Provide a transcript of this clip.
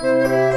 Música